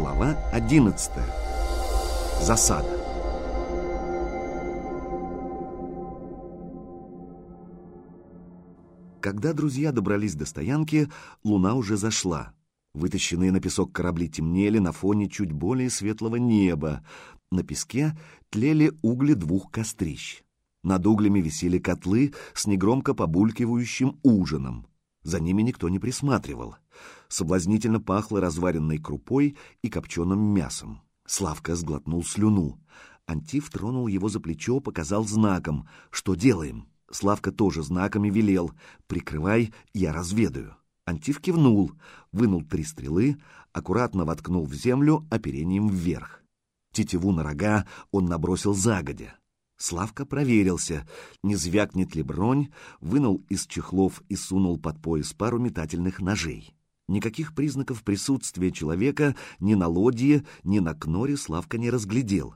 Глава 11. Засада. Когда друзья добрались до стоянки, луна уже зашла. Вытащенные на песок корабли темнели на фоне чуть более светлого неба. На песке тлели угли двух кострищ. Над углями висели котлы с негромко побулькивающим ужином. За ними никто не присматривал. Соблазнительно пахло разваренной крупой и копченым мясом. Славка сглотнул слюну. Антиф тронул его за плечо, показал знаком. «Что делаем?» Славка тоже знаками велел. «Прикрывай, я разведаю». Антиф кивнул, вынул три стрелы, аккуратно воткнул в землю оперением вверх. Тетиву на рога он набросил загодя. Славка проверился, не звякнет ли бронь, вынул из чехлов и сунул под пояс пару метательных ножей. Никаких признаков присутствия человека ни на лодье, ни на кноре Славка не разглядел.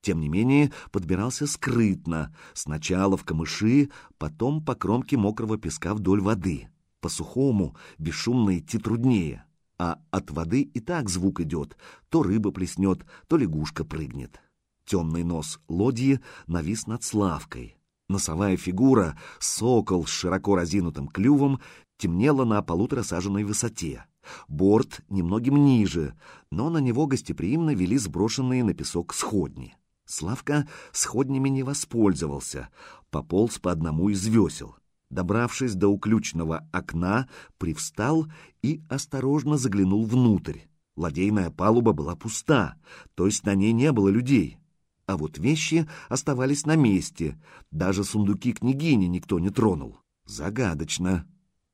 Тем не менее, подбирался скрытно, сначала в камыши, потом по кромке мокрого песка вдоль воды. По сухому, бесшумно идти труднее, а от воды и так звук идет, то рыба плеснет, то лягушка прыгнет. Темный нос лодьи навис над Славкой. Носовая фигура, сокол с широко разинутым клювом, темнела на полуторасаженной высоте. Борт немногим ниже, но на него гостеприимно вели сброшенные на песок сходни. Славка сходнями не воспользовался, пополз по одному из весел. Добравшись до уключного окна, привстал и осторожно заглянул внутрь. Ладейная палуба была пуста, то есть на ней не было людей. А вот вещи оставались на месте. Даже сундуки княгини никто не тронул. Загадочно.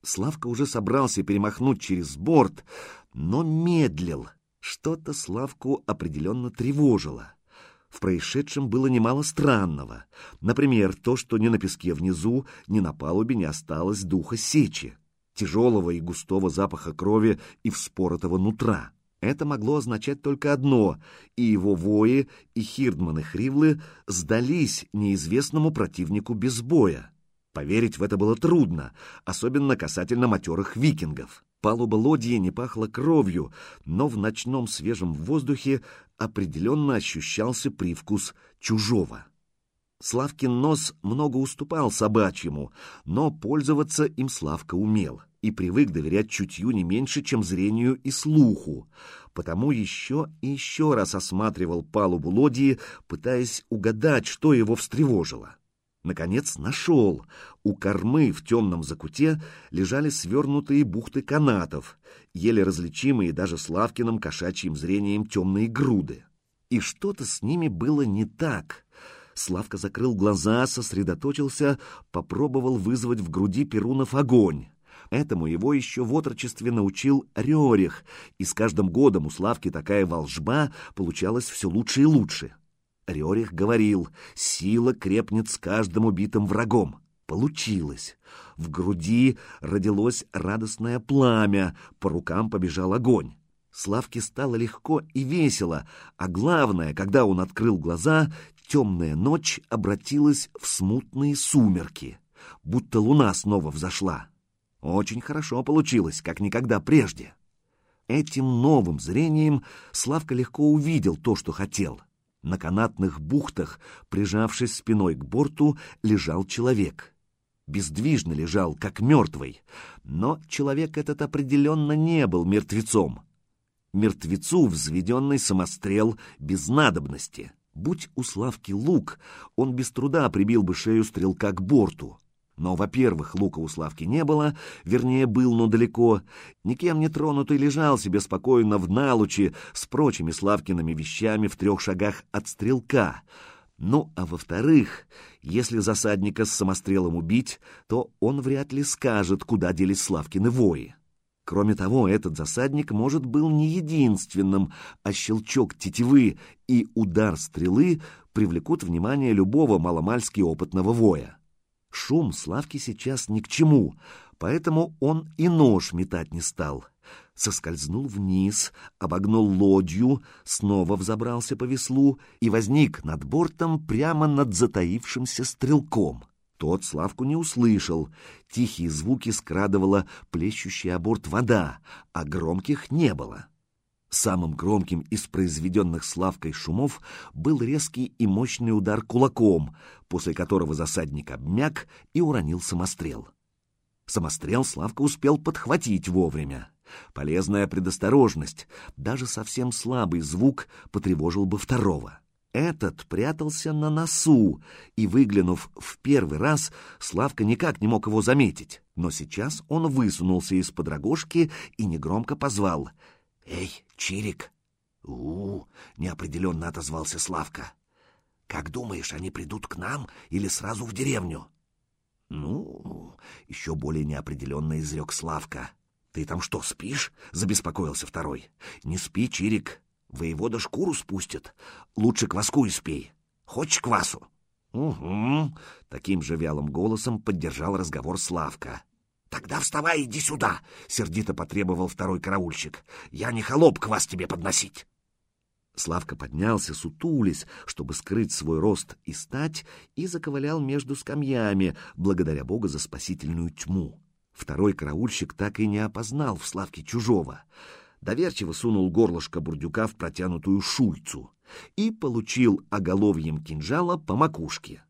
Славка уже собрался перемахнуть через борт, но медлил. Что-то Славку определенно тревожило. В происшедшем было немало странного. Например, то, что ни на песке внизу, ни на палубе не осталось духа сечи, тяжелого и густого запаха крови и вспоротого нутра. Это могло означать только одно — и его вои, и Хирдман и Хривлы сдались неизвестному противнику без боя. Поверить в это было трудно, особенно касательно матерых викингов. Палуба лодьи не пахла кровью, но в ночном свежем воздухе определенно ощущался привкус чужого. Славкин нос много уступал собачьему, но пользоваться им Славка умел и привык доверять чутью не меньше, чем зрению и слуху, потому еще и еще раз осматривал палубу лодии, пытаясь угадать, что его встревожило. Наконец нашел. У кормы в темном закуте лежали свернутые бухты канатов, еле различимые даже Славкиным кошачьим зрением темные груды. И что-то с ними было не так. Славка закрыл глаза, сосредоточился, попробовал вызвать в груди Перунов огонь. Этому его еще в отрочестве научил Рерих, и с каждым годом у Славки такая волжба получалась все лучше и лучше. Рерих говорил, сила крепнет с каждым убитым врагом. Получилось. В груди родилось радостное пламя, по рукам побежал огонь. Славке стало легко и весело, а главное, когда он открыл глаза, темная ночь обратилась в смутные сумерки, будто луна снова взошла. Очень хорошо получилось, как никогда прежде. Этим новым зрением Славка легко увидел то, что хотел — на канатных бухтах, прижавшись спиной к борту, лежал человек. Бездвижно лежал, как мертвый, но человек этот определенно не был мертвецом. Мертвецу взведенный самострел без надобности. Будь у Славки лук, он без труда прибил бы шею стрелка к борту. Но, во-первых, лука у Славки не было, вернее, был, но далеко. Никем не тронутый лежал себе спокойно в налуче с прочими Славкиными вещами в трех шагах от стрелка. Ну, а во-вторых, если засадника с самострелом убить, то он вряд ли скажет, куда делись Славкины вои. Кроме того, этот засадник, может, был не единственным, а щелчок тетивы и удар стрелы привлекут внимание любого маломальски опытного воя. Шум Славки сейчас ни к чему, поэтому он и нож метать не стал. Соскользнул вниз, обогнул лодью, снова взобрался по веслу и возник над бортом прямо над затаившимся стрелком. Тот Славку не услышал. Тихие звуки скрадывала плещущая о борт вода, а громких не было. Самым громким из произведенных Славкой шумов был резкий и мощный удар кулаком, после которого засадник обмяк и уронил самострел. Самострел Славка успел подхватить вовремя. Полезная предосторожность, даже совсем слабый звук потревожил бы второго. Этот прятался на носу, и, выглянув в первый раз, Славка никак не мог его заметить. Но сейчас он высунулся из-под рогожки и негромко позвал. «Эй, Чирик!» «У-у-у!» — неопределенно отозвался Славка. «Как думаешь, они придут к нам или сразу в деревню?» «Ну...» — еще более неопределенно изрек Славка. «Ты там что, спишь?» — забеспокоился второй. «Не спи, Чирик. Воевода шкуру спустит. Лучше кваску испей. Хочешь квасу? Угу. Таким же вялым голосом поддержал разговор Славка. Тогда вставай, иди сюда, сердито потребовал второй караульщик. Я не холоп квас тебе подносить. Славка поднялся, сутулись, чтобы скрыть свой рост и стать, и заковылял между скамьями, благодаря Богу за спасительную тьму. Второй караульщик так и не опознал в Славке чужого доверчиво сунул горлышко бурдюка в протянутую шульцу и получил оголовьем кинжала по макушке.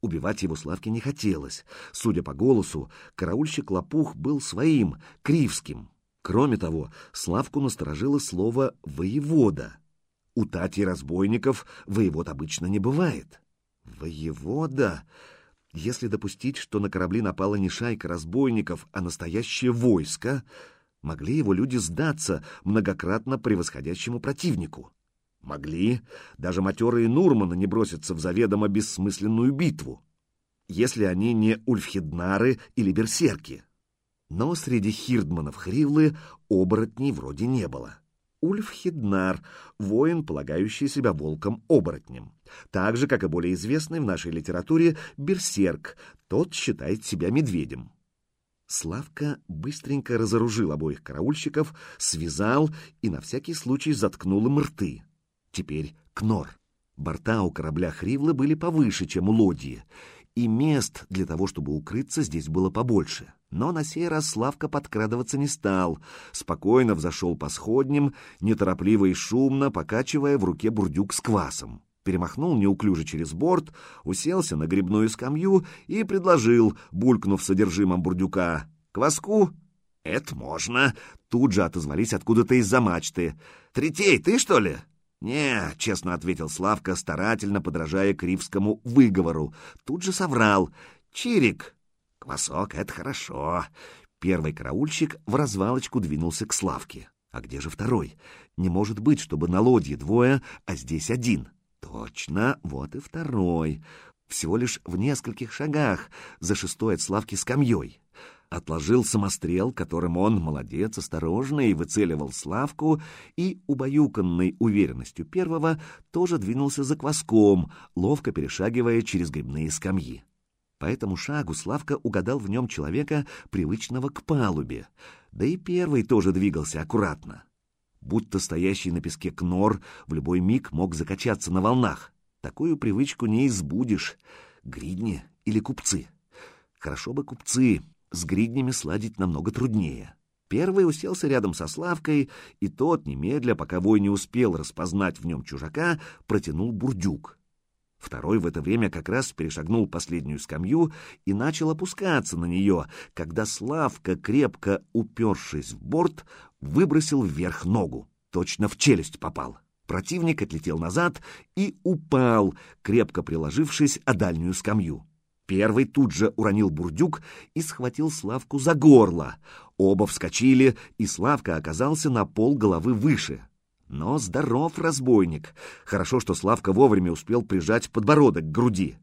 Убивать его Славке не хотелось. Судя по голосу, караульщик Лопух был своим, кривским. Кроме того, Славку насторожило слово «воевода». У тати разбойников воевод обычно не бывает. Воевода? Если допустить, что на корабли напала не шайка разбойников, а настоящее войско, Могли его люди сдаться многократно превосходящему противнику? Могли. Даже матерые Нурманы не бросятся в заведомо бессмысленную битву, если они не ульфхеднары или берсерки. Но среди хирдманов Хривлы оборотней вроде не было. Ульфхеднар — воин, полагающий себя волком-оборотнем. Так же, как и более известный в нашей литературе берсерк, тот считает себя медведем. Славка быстренько разоружил обоих караульщиков, связал и на всякий случай заткнул им рты. Теперь кнор. Борта у корабля Хривлы были повыше, чем у лодьи, и мест для того, чтобы укрыться, здесь было побольше. Но на сей раз Славка подкрадываться не стал, спокойно взошел по сходням, неторопливо и шумно, покачивая в руке бурдюк с квасом перемахнул неуклюже через борт, уселся на грибную скамью и предложил, булькнув содержимым бурдюка, «Кваску?» «Это можно!» Тут же отозвались откуда-то из-за мачты. «Третей, ты что ли?» «Не», — честно ответил Славка, старательно подражая кривскому выговору. Тут же соврал. «Чирик!» «Квасок — это хорошо!» Первый караульщик в развалочку двинулся к Славке. А где же второй? Не может быть, чтобы на лодье двое, а здесь один. Точно, вот и второй. Всего лишь в нескольких шагах, за шестой от Славки скамьей. Отложил самострел, которым он, молодец, осторожно и выцеливал Славку, и, убаюканный уверенностью первого, тоже двинулся за кваском, ловко перешагивая через грибные скамьи. По этому шагу Славка угадал в нем человека, привычного к палубе, да и первый тоже двигался аккуратно будто стоящий на песке кнор в любой миг мог закачаться на волнах. Такую привычку не избудешь. Гридни или купцы? Хорошо бы купцы, с гриднями сладить намного труднее. Первый уселся рядом со Славкой, и тот, немедля, пока вой не успел распознать в нем чужака, протянул бурдюк. Второй в это время как раз перешагнул последнюю скамью и начал опускаться на нее, когда Славка, крепко упершись в борт, выбросил вверх ногу. Точно в челюсть попал. Противник отлетел назад и упал, крепко приложившись о дальнюю скамью. Первый тут же уронил бурдюк и схватил Славку за горло. Оба вскочили, и Славка оказался на пол головы выше. Но здоров разбойник. Хорошо, что Славка вовремя успел прижать подбородок к груди.